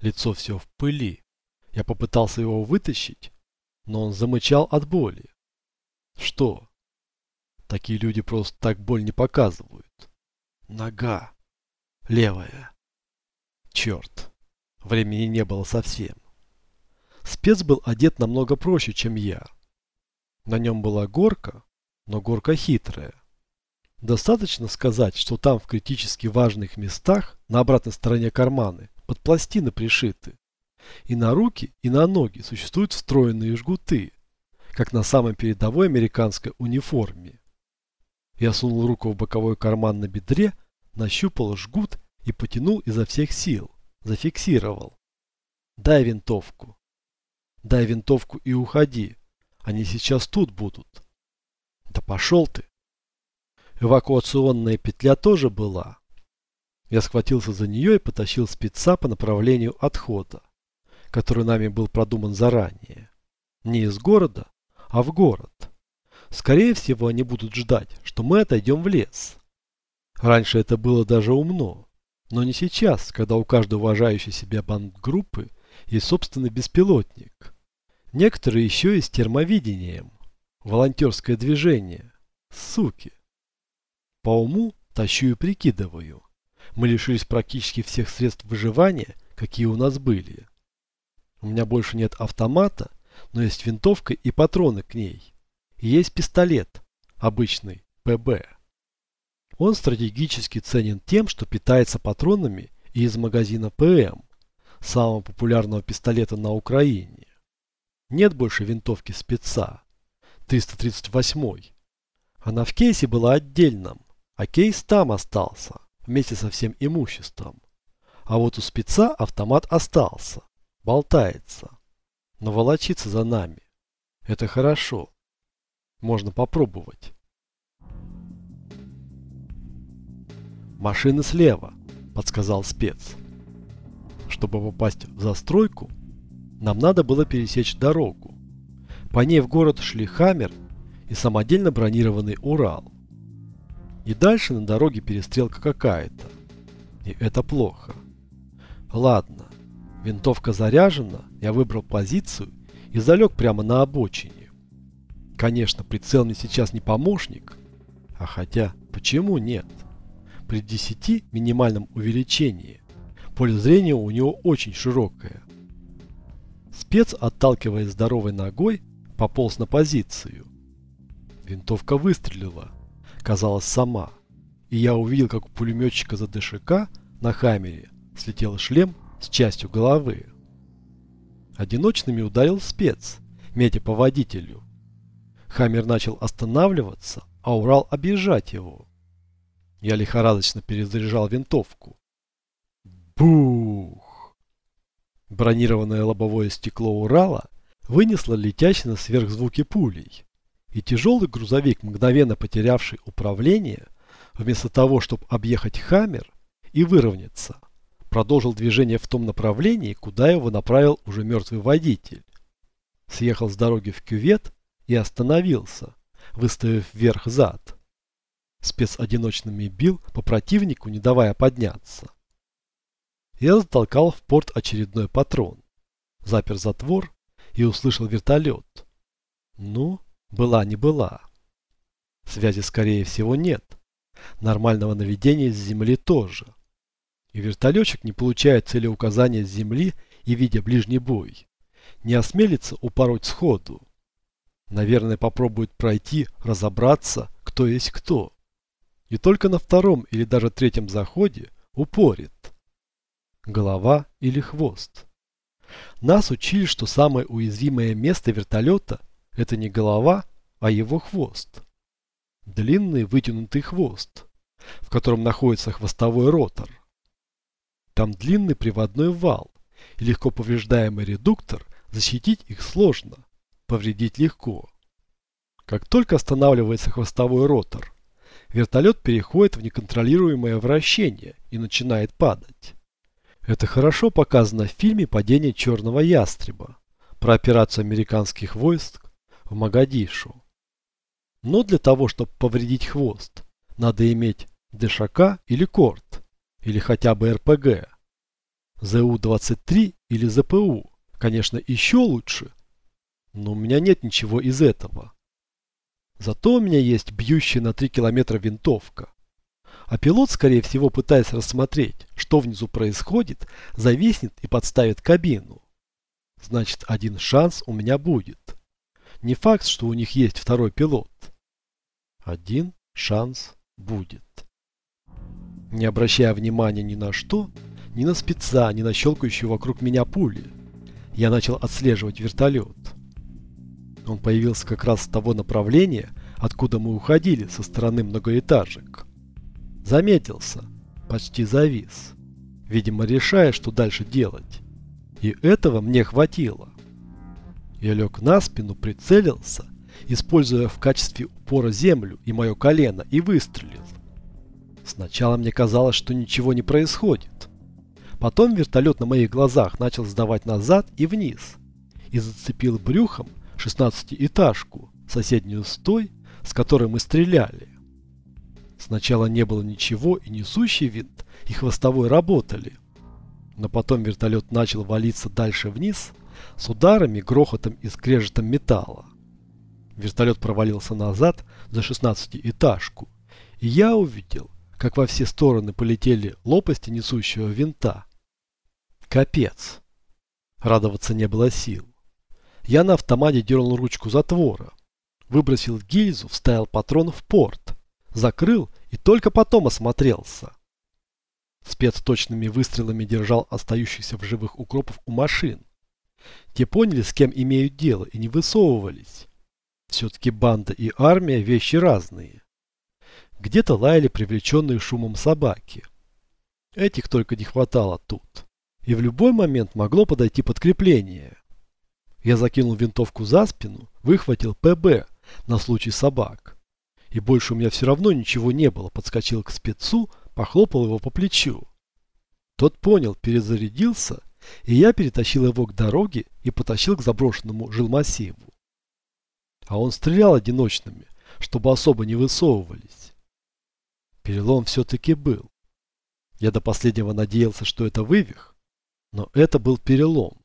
Лицо все в пыли. Я попытался его вытащить, но он замычал от боли. Что? Такие люди просто так боль не показывают. Нога. Левая. Черт. Времени не было совсем. Спец был одет намного проще, чем я. На нем была горка, но горка хитрая. Достаточно сказать, что там в критически важных местах на обратной стороне карманы под пластины пришиты. И на руки, и на ноги существуют встроенные жгуты, как на самой передовой американской униформе. Я сунул руку в боковой карман на бедре, нащупал жгут и потянул изо всех сил. Зафиксировал. Дай винтовку. Дай винтовку и уходи. Они сейчас тут будут. Да пошел ты. Эвакуационная петля тоже была. Я схватился за нее и потащил спеца по направлению отхода, который нами был продуман заранее. Не из города, а в город. Скорее всего, они будут ждать, что мы отойдем в лес. Раньше это было даже умно, но не сейчас, когда у каждой уважающей себя бандгруппы есть собственный беспилотник. Некоторые еще и с термовидением. Волонтерское движение. Суки. По уму тащу и прикидываю. Мы лишились практически всех средств выживания, какие у нас были. У меня больше нет автомата, но есть винтовка и патроны к ней. И есть пистолет, обычный, ПБ. Он стратегически ценен тем, что питается патронами и из магазина ПМ, самого популярного пистолета на Украине. Нет больше винтовки спеца, 338 Она в кейсе была отдельным, а кейс там остался, вместе со всем имуществом. А вот у спеца автомат остался, болтается. Но волочится за нами. Это хорошо. Можно попробовать. «Машины слева», – подсказал спец. Чтобы попасть в застройку, нам надо было пересечь дорогу. По ней в город шли «Хаммер» и самодельно бронированный «Урал». И дальше на дороге перестрелка какая-то. И это плохо. Ладно, винтовка заряжена, я выбрал позицию и залег прямо на обочине. Конечно, прицел мне сейчас не помощник, а хотя, почему нет? При 10 минимальном увеличении поле зрения у него очень широкое. Спец, отталкиваясь здоровой ногой, пополз на позицию. Винтовка выстрелила казалось, сама. И я увидел, как у пулеметчика за ДШК на Хаммере слетел шлем с частью головы. Одиночными ударил спец, метя по водителю. Хаммер начал останавливаться, а Урал объезжать его. Я лихорадочно перезаряжал винтовку. Бух! Бронированное лобовое стекло Урала вынесло летящий на сверхзвуки пулей. И тяжелый грузовик, мгновенно потерявший управление, вместо того, чтобы объехать Хаммер и выровняться, продолжил движение в том направлении, куда его направил уже мертвый водитель. Съехал с дороги в кювет и остановился, выставив вверх зад. Спец одиночными бил по противнику, не давая подняться. Я затолкал в порт очередной патрон, запер затвор и услышал вертолет. Ну, была не была. Связи, скорее всего, нет. Нормального наведения с земли тоже. И вертолетчик, не получая целеуказания с земли и видя ближний бой, не осмелится упороть сходу. Наверное, попробует пройти, разобраться, кто есть кто. И только на втором или даже третьем заходе упорит. Голова или хвост. Нас учили, что самое уязвимое место вертолета это не голова, а его хвост. Длинный вытянутый хвост, в котором находится хвостовой ротор. Там длинный приводной вал и легко повреждаемый редуктор, защитить их сложно, повредить легко. Как только останавливается хвостовой ротор, вертолет переходит в неконтролируемое вращение и начинает падать. Это хорошо показано в фильме «Падение черного ястреба» про операцию американских войск в Магадишу. Но для того, чтобы повредить хвост, надо иметь ДШК или корт, или хотя бы РПГ. ЗУ-23 или ЗПУ, конечно, еще лучше. Но у меня нет ничего из этого. Зато у меня есть бьющая на 3 километра винтовка. А пилот, скорее всего, пытаясь рассмотреть, что внизу происходит, зависнет и подставит кабину. Значит, один шанс у меня будет. Не факт, что у них есть второй пилот. Один шанс будет. Не обращая внимания ни на что, ни на спеца, ни на щелкающую вокруг меня пули, я начал отслеживать вертолет. Он появился как раз с того направления, откуда мы уходили, со стороны многоэтажек. Заметился, почти завис, видимо решая, что дальше делать. И этого мне хватило. Я лег на спину, прицелился, используя в качестве упора землю и мое колено, и выстрелил. Сначала мне казалось, что ничего не происходит. Потом вертолет на моих глазах начал сдавать назад и вниз и зацепил брюхом шестнадцатиэтажку, соседнюю с той, с которой мы стреляли. Сначала не было ничего, и несущий винт, и хвостовой работали. Но потом вертолет начал валиться дальше вниз, с ударами, грохотом и скрежетом металла. Вертолет провалился назад за шестнадцатиэтажку, и я увидел, как во все стороны полетели лопасти несущего винта. Капец. Радоваться не было сил. Я на автомате дернул ручку затвора, выбросил гильзу, вставил патрон в порт, закрыл и только потом осмотрелся. Спец точными выстрелами держал остающихся в живых укропов у машин. Те поняли, с кем имеют дело, и не высовывались. Все-таки банда и армия – вещи разные. Где-то лаяли привлеченные шумом собаки. Этих только не хватало тут. И в любой момент могло подойти подкрепление. Я закинул винтовку за спину, выхватил ПБ на случай собак. И больше у меня все равно ничего не было. Подскочил к спецу, похлопал его по плечу. Тот понял, перезарядился, и я перетащил его к дороге и потащил к заброшенному жилмассиву. А он стрелял одиночными, чтобы особо не высовывались. Перелом все-таки был. Я до последнего надеялся, что это вывих, но это был перелом.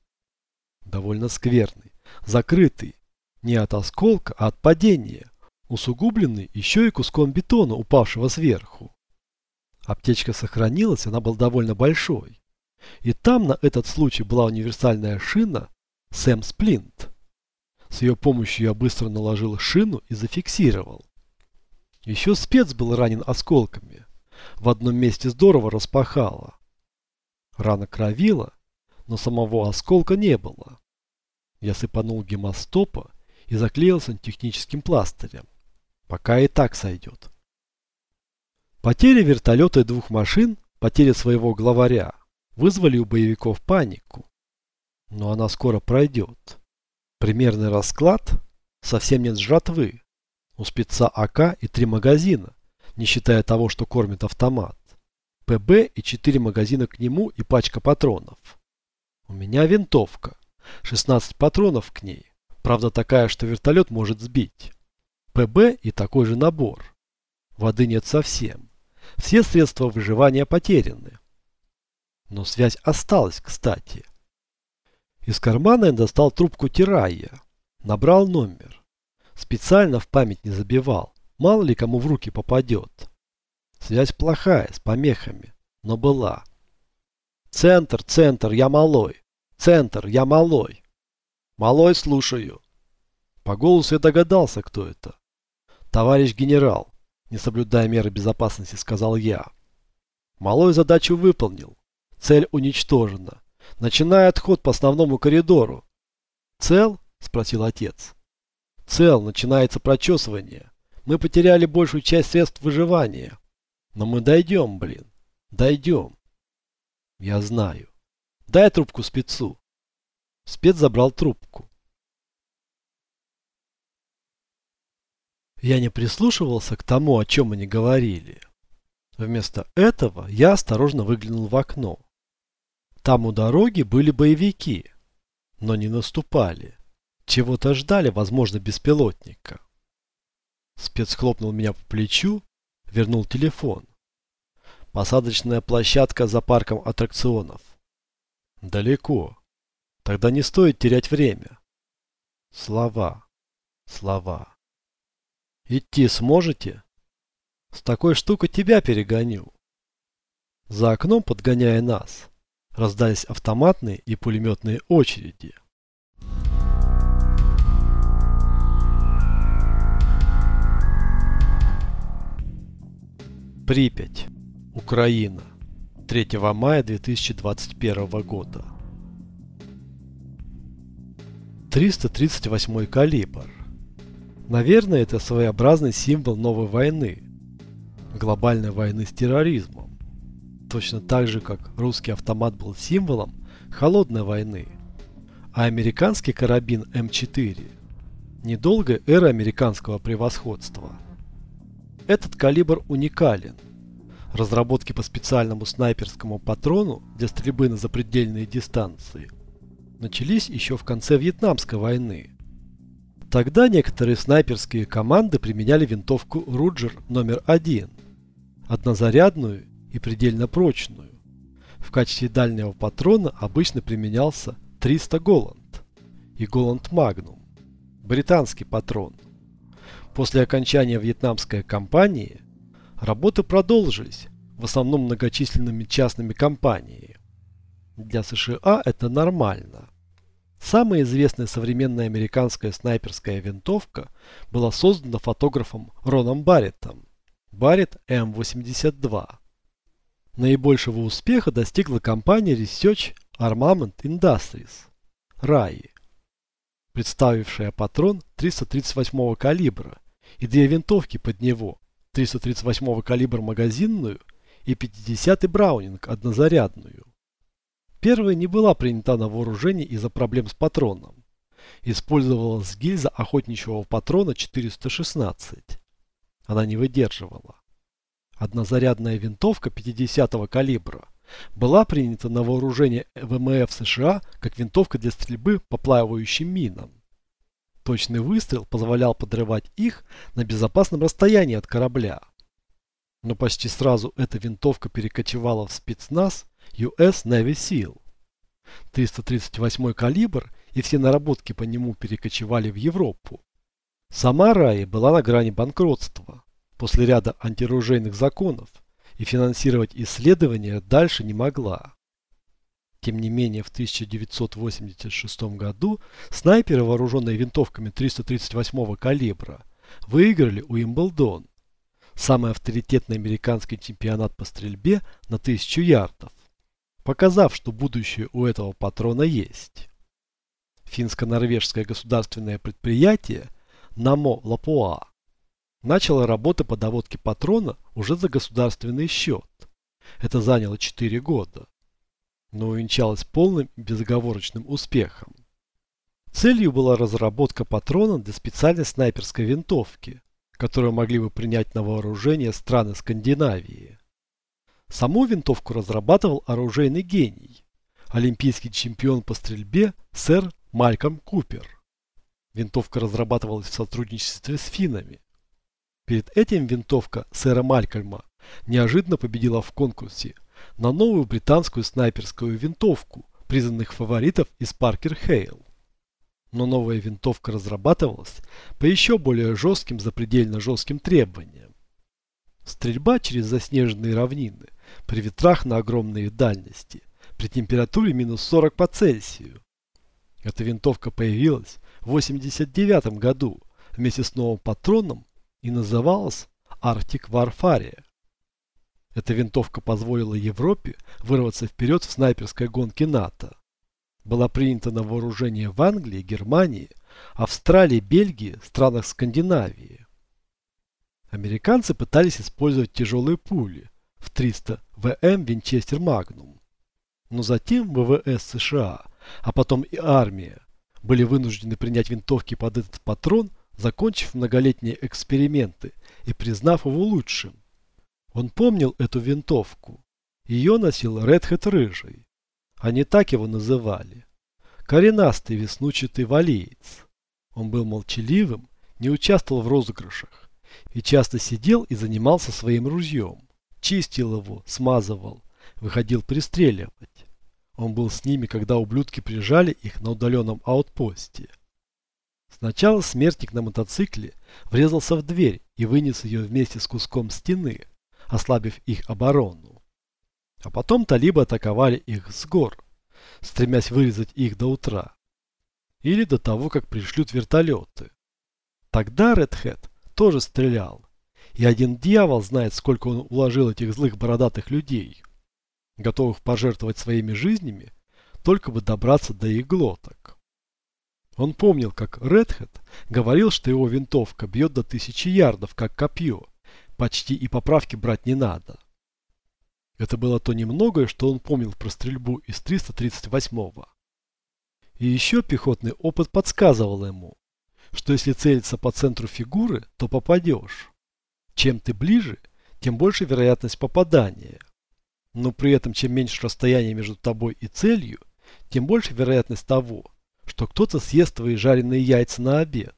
Довольно скверный, закрытый, не от осколка, а от падения, усугубленный еще и куском бетона, упавшего сверху. Аптечка сохранилась, она была довольно большой. И там на этот случай была универсальная шина Сэм Сплинт. С ее помощью я быстро наложил шину и зафиксировал. Еще спец был ранен осколками. В одном месте здорово распахало. Рана кровила, но самого осколка не было. Я сыпанул гемостопа и заклеил сантехническим пластырем. Пока и так сойдет. Потеря вертолета и двух машин, потеря своего главаря, вызвали у боевиков панику. Но она скоро пройдет. Примерный расклад – совсем нет жратвы. У спеца АК и три магазина, не считая того, что кормит автомат. ПБ и четыре магазина к нему и пачка патронов. У меня винтовка. 16 патронов к ней. Правда такая, что вертолет может сбить. ПБ и такой же набор. Воды нет совсем. Все средства выживания потеряны. Но связь осталась, кстати. Из кармана я достал трубку Тирая. Набрал номер. Специально в память не забивал. Мало ли кому в руки попадет. Связь плохая, с помехами, но была. Центр, центр, я малой. Центр, я малой. Малой, слушаю. По голосу я догадался, кто это. Товарищ генерал, не соблюдая меры безопасности, сказал я. Малой задачу выполнил. Цель уничтожена. Начиная отход по основному коридору. Цел? Спросил отец. Цел, начинается прочесывание. Мы потеряли большую часть средств выживания. Но мы дойдем, блин. Дойдем. Я знаю. Дай трубку спецу. Спец забрал трубку. Я не прислушивался к тому, о чем они говорили. Вместо этого я осторожно выглянул в окно. Там у дороги были боевики, но не наступали. Чего-то ждали, возможно, беспилотника. Спец хлопнул меня по плечу, вернул телефон. Посадочная площадка за парком аттракционов. Далеко. Тогда не стоит терять время. Слова. Слова. Идти сможете? С такой штукой тебя перегоню. За окном, подгоняя нас, раздались автоматные и пулеметные очереди. Припять, Украина, 3 мая 2021 года. 338 калибр. Наверное, это своеобразный символ новой войны, глобальной войны с терроризмом. Точно так же, как русский автомат был символом холодной войны, а американский карабин М4 – недолгая эра американского превосходства. Этот калибр уникален. Разработки по специальному снайперскому патрону для стрельбы на запредельные дистанции начались еще в конце Вьетнамской войны – Тогда некоторые снайперские команды применяли винтовку Руджер номер один, однозарядную и предельно прочную. В качестве дальнего патрона обычно применялся 300 Голланд и Голланд Магнум, британский патрон. После окончания вьетнамской кампании работы продолжились, в основном многочисленными частными компаниями. Для США это нормально. Самая известная современная американская снайперская винтовка была создана фотографом Роном Барреттом. Барретт М82. Наибольшего успеха достигла компания Research Armament Industries (RAI), представившая патрон 338 калибра и две винтовки под него 338 калибра магазинную и 50 Браунинг однозарядную. Первая не была принята на вооружение из-за проблем с патроном. Использовалась гильза охотничьего патрона 416. Она не выдерживала. Однозарядная винтовка 50-го калибра была принята на вооружение ВМФ США как винтовка для стрельбы по плавающим минам. Точный выстрел позволял подрывать их на безопасном расстоянии от корабля. Но почти сразу эта винтовка перекочевала в спецназ US Navy SEAL. 338 калибр и все наработки по нему перекочевали в Европу. Сама Раи была на грани банкротства после ряда антиоружейных законов и финансировать исследования дальше не могла. Тем не менее, в 1986 году снайперы, вооруженные винтовками 338 калибра, выиграли Уимблдон, самый авторитетный американский чемпионат по стрельбе на 1000 ярдов показав, что будущее у этого патрона есть. Финско-норвежское государственное предприятие Намо Лапуа начало работу по доводке патрона уже за государственный счет. Это заняло 4 года, но увенчалось полным безоговорочным успехом. Целью была разработка патрона для специальной снайперской винтовки, которую могли бы принять на вооружение страны Скандинавии. Саму винтовку разрабатывал оружейный гений, олимпийский чемпион по стрельбе сэр Мальком Купер. Винтовка разрабатывалась в сотрудничестве с финнами. Перед этим винтовка сэра Малькольма неожиданно победила в конкурсе на новую британскую снайперскую винтовку, признанных фаворитов из Паркер Хейл. Но новая винтовка разрабатывалась по еще более жестким запредельно жестким требованиям. Стрельба через заснеженные равнины при ветрах на огромные дальности, при температуре минус 40 по Цельсию. Эта винтовка появилась в 89 году вместе с новым патроном и называлась Arctic Warfare. Эта винтовка позволила Европе вырваться вперед в снайперской гонке НАТО. Была принята на вооружение в Англии, Германии, Австралии, Бельгии, странах Скандинавии. Американцы пытались использовать тяжелые пули, в 300 ВМ Винчестер Магнум. Но затем ВВС США, а потом и армия, были вынуждены принять винтовки под этот патрон, закончив многолетние эксперименты и признав его лучшим. Он помнил эту винтовку. Ее носил Редхед Рыжий. Они так его называли. Коренастый веснучатый валиец. Он был молчаливым, не участвовал в розыгрышах и часто сидел и занимался своим ружьем чистил его, смазывал, выходил пристреливать. Он был с ними, когда ублюдки прижали их на удаленном аутпосте. Сначала смертник на мотоцикле врезался в дверь и вынес ее вместе с куском стены, ослабив их оборону. А потом талибы атаковали их с гор, стремясь вырезать их до утра. Или до того, как пришлют вертолеты. Тогда Редхед тоже стрелял. И один дьявол знает, сколько он уложил этих злых бородатых людей, готовых пожертвовать своими жизнями, только бы добраться до их глоток. Он помнил, как Редхед говорил, что его винтовка бьет до тысячи ярдов, как копье, почти и поправки брать не надо. Это было то немногое, что он помнил про стрельбу из 338-го. И еще пехотный опыт подсказывал ему, что если целиться по центру фигуры, то попадешь. Чем ты ближе, тем больше вероятность попадания. Но при этом, чем меньше расстояние между тобой и целью, тем больше вероятность того, что кто-то съест твои жареные яйца на обед.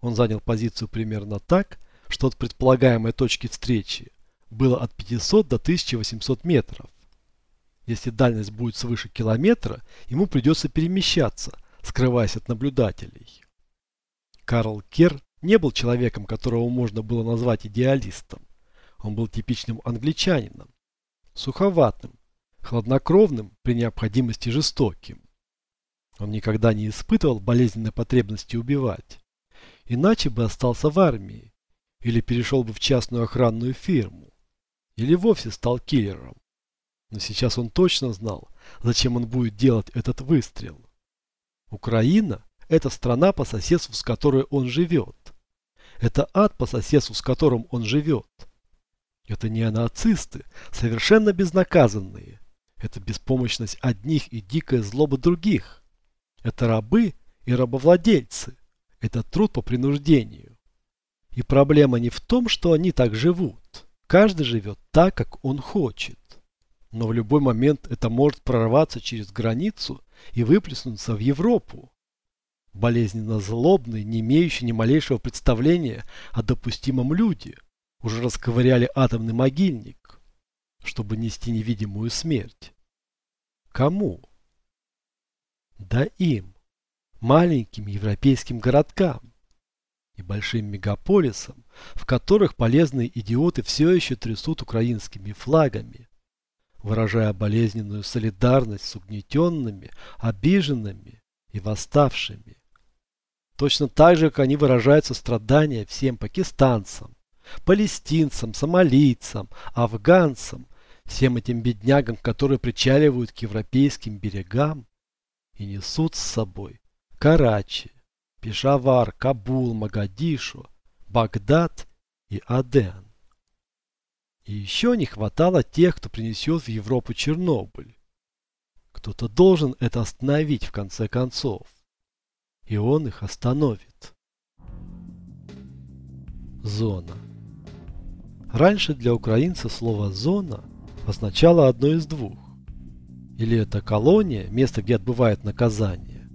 Он занял позицию примерно так, что от предполагаемой точки встречи было от 500 до 1800 метров. Если дальность будет свыше километра, ему придется перемещаться, скрываясь от наблюдателей. Карл Кер не был человеком, которого можно было назвать идеалистом. Он был типичным англичанином, суховатым, хладнокровным, при необходимости жестоким. Он никогда не испытывал болезненной потребности убивать, иначе бы остался в армии, или перешел бы в частную охранную фирму, или вовсе стал киллером. Но сейчас он точно знал, зачем он будет делать этот выстрел. Украина – это страна по соседству, с которой он живет. Это ад по соседству, с которым он живет. Это не нацисты, совершенно безнаказанные. Это беспомощность одних и дикая злоба других. Это рабы и рабовладельцы. Это труд по принуждению. И проблема не в том, что они так живут. Каждый живет так, как он хочет. Но в любой момент это может прорваться через границу и выплеснуться в Европу. Болезненно злобные, не имеющие ни малейшего представления о допустимом люди, уже расковыряли атомный могильник, чтобы нести невидимую смерть. Кому? Да им, маленьким европейским городкам и большим мегаполисам, в которых полезные идиоты все еще трясут украинскими флагами, выражая болезненную солидарность с угнетенными, обиженными и восставшими. Точно так же, как они выражают сострадание всем пакистанцам, палестинцам, сомалийцам, афганцам, всем этим беднягам, которые причаливают к европейским берегам и несут с собой Карачи, Пешавар, Кабул, Магадишу, Багдад и Аден. И еще не хватало тех, кто принесет в Европу Чернобыль. Кто-то должен это остановить в конце концов. И он их остановит. Зона. Раньше для украинца слово «зона» означало одно из двух. Или это колония, место, где отбывает наказание,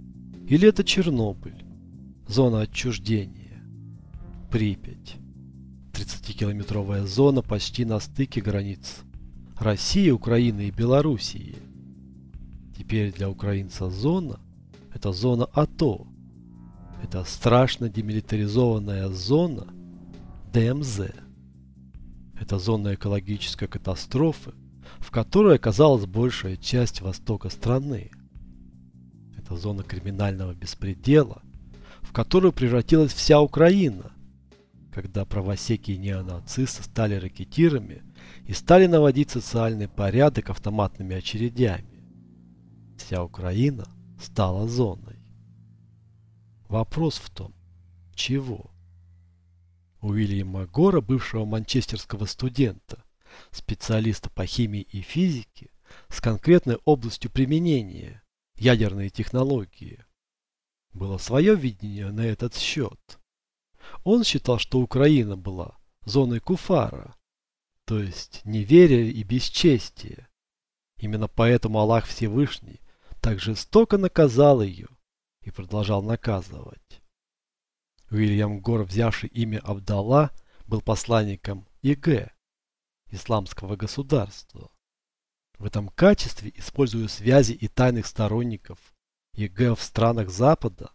или это Чернобыль, зона отчуждения, Припять. 30-километровая зона почти на стыке границ России, Украины и Белоруссии. Теперь для украинца зона – это зона АТО. Это страшно демилитаризованная зона ДМЗ. Это зона экологической катастрофы, в которой оказалась большая часть востока страны. Это зона криминального беспредела, в которую превратилась вся Украина, когда правосеки и неонацисты стали ракетирами и стали наводить социальный порядок автоматными очередями. Вся Украина стала зоной. Вопрос в том, чего? У Уильяма Гора, бывшего манчестерского студента, специалиста по химии и физике, с конкретной областью применения – ядерные технологии. Было свое видение на этот счет. Он считал, что Украина была зоной куфара, то есть неверия и бесчестия. Именно поэтому Аллах Всевышний так жестоко наказал ее и продолжал наказывать. Уильям Гор, взявший имя Абдалла, был посланником ИГ, исламского государства. В этом качестве, используя связи и тайных сторонников ЕГЭ в странах Запада,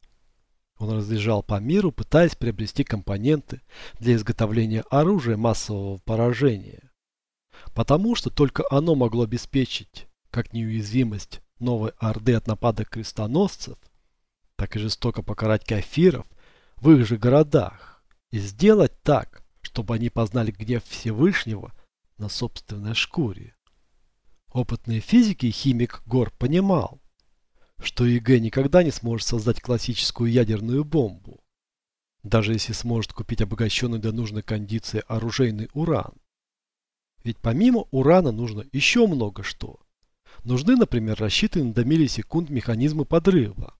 он разъезжал по миру, пытаясь приобрести компоненты для изготовления оружия массового поражения. Потому что только оно могло обеспечить как неуязвимость новой Орды от нападок крестоносцев, так и жестоко покарать кафиров в их же городах и сделать так, чтобы они познали гнев Всевышнего на собственной шкуре. Опытный физик и химик Гор понимал, что ЕГЭ никогда не сможет создать классическую ядерную бомбу, даже если сможет купить обогащенный до нужной кондиции оружейный уран. Ведь помимо урана нужно еще много что. Нужны, например, рассчитанные до миллисекунд механизмы подрыва.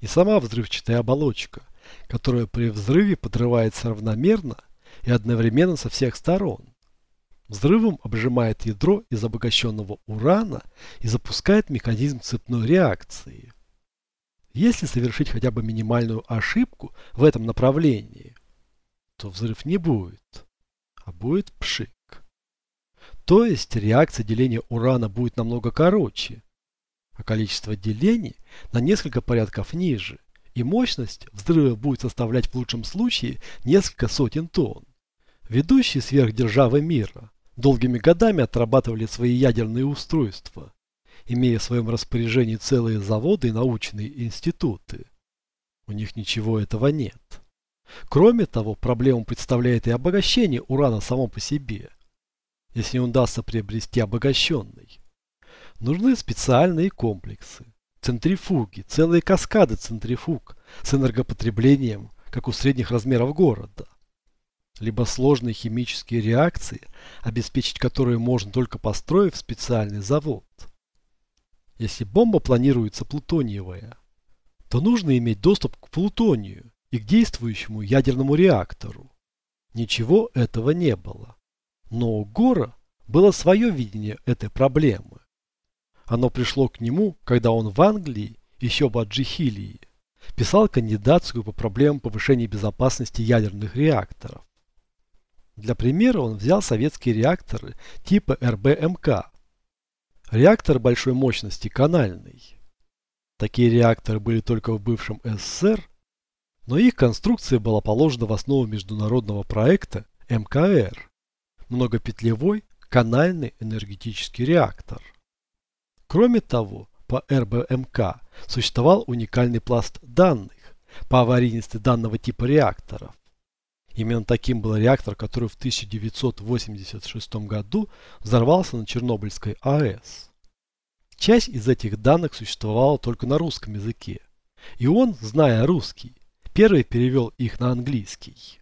И сама взрывчатая оболочка, которая при взрыве подрывается равномерно и одновременно со всех сторон. Взрывом обжимает ядро из обогащенного урана и запускает механизм цепной реакции. Если совершить хотя бы минимальную ошибку в этом направлении, то взрыв не будет, а будет пшик. То есть реакция деления урана будет намного короче, а количество делений на несколько порядков ниже, и мощность взрыва будет составлять в лучшем случае несколько сотен тонн. Ведущие сверхдержавы мира долгими годами отрабатывали свои ядерные устройства, имея в своем распоряжении целые заводы и научные институты. У них ничего этого нет. Кроме того, проблему представляет и обогащение урана само по себе, если не удастся приобрести обогащенный. Нужны специальные комплексы, центрифуги, целые каскады центрифуг с энергопотреблением, как у средних размеров города либо сложные химические реакции, обеспечить которые можно только построив специальный завод. Если бомба планируется плутониевая, то нужно иметь доступ к плутонию и к действующему ядерному реактору. Ничего этого не было. Но у Гора было свое видение этой проблемы. Оно пришло к нему, когда он в Англии, еще в Аджихилии, писал кандидатскую по проблемам повышения безопасности ядерных реакторов. Для примера он взял советские реакторы типа РБМК. Реактор большой мощности канальный. Такие реакторы были только в бывшем СССР, но их конструкция была положена в основу международного проекта МКР – многопетлевой канальный энергетический реактор. Кроме того, по РБМК существовал уникальный пласт данных по аварийности данного типа реакторов. Именно таким был реактор, который в 1986 году взорвался на Чернобыльской АЭС. Часть из этих данных существовала только на русском языке. И он, зная русский, первый перевел их на английский.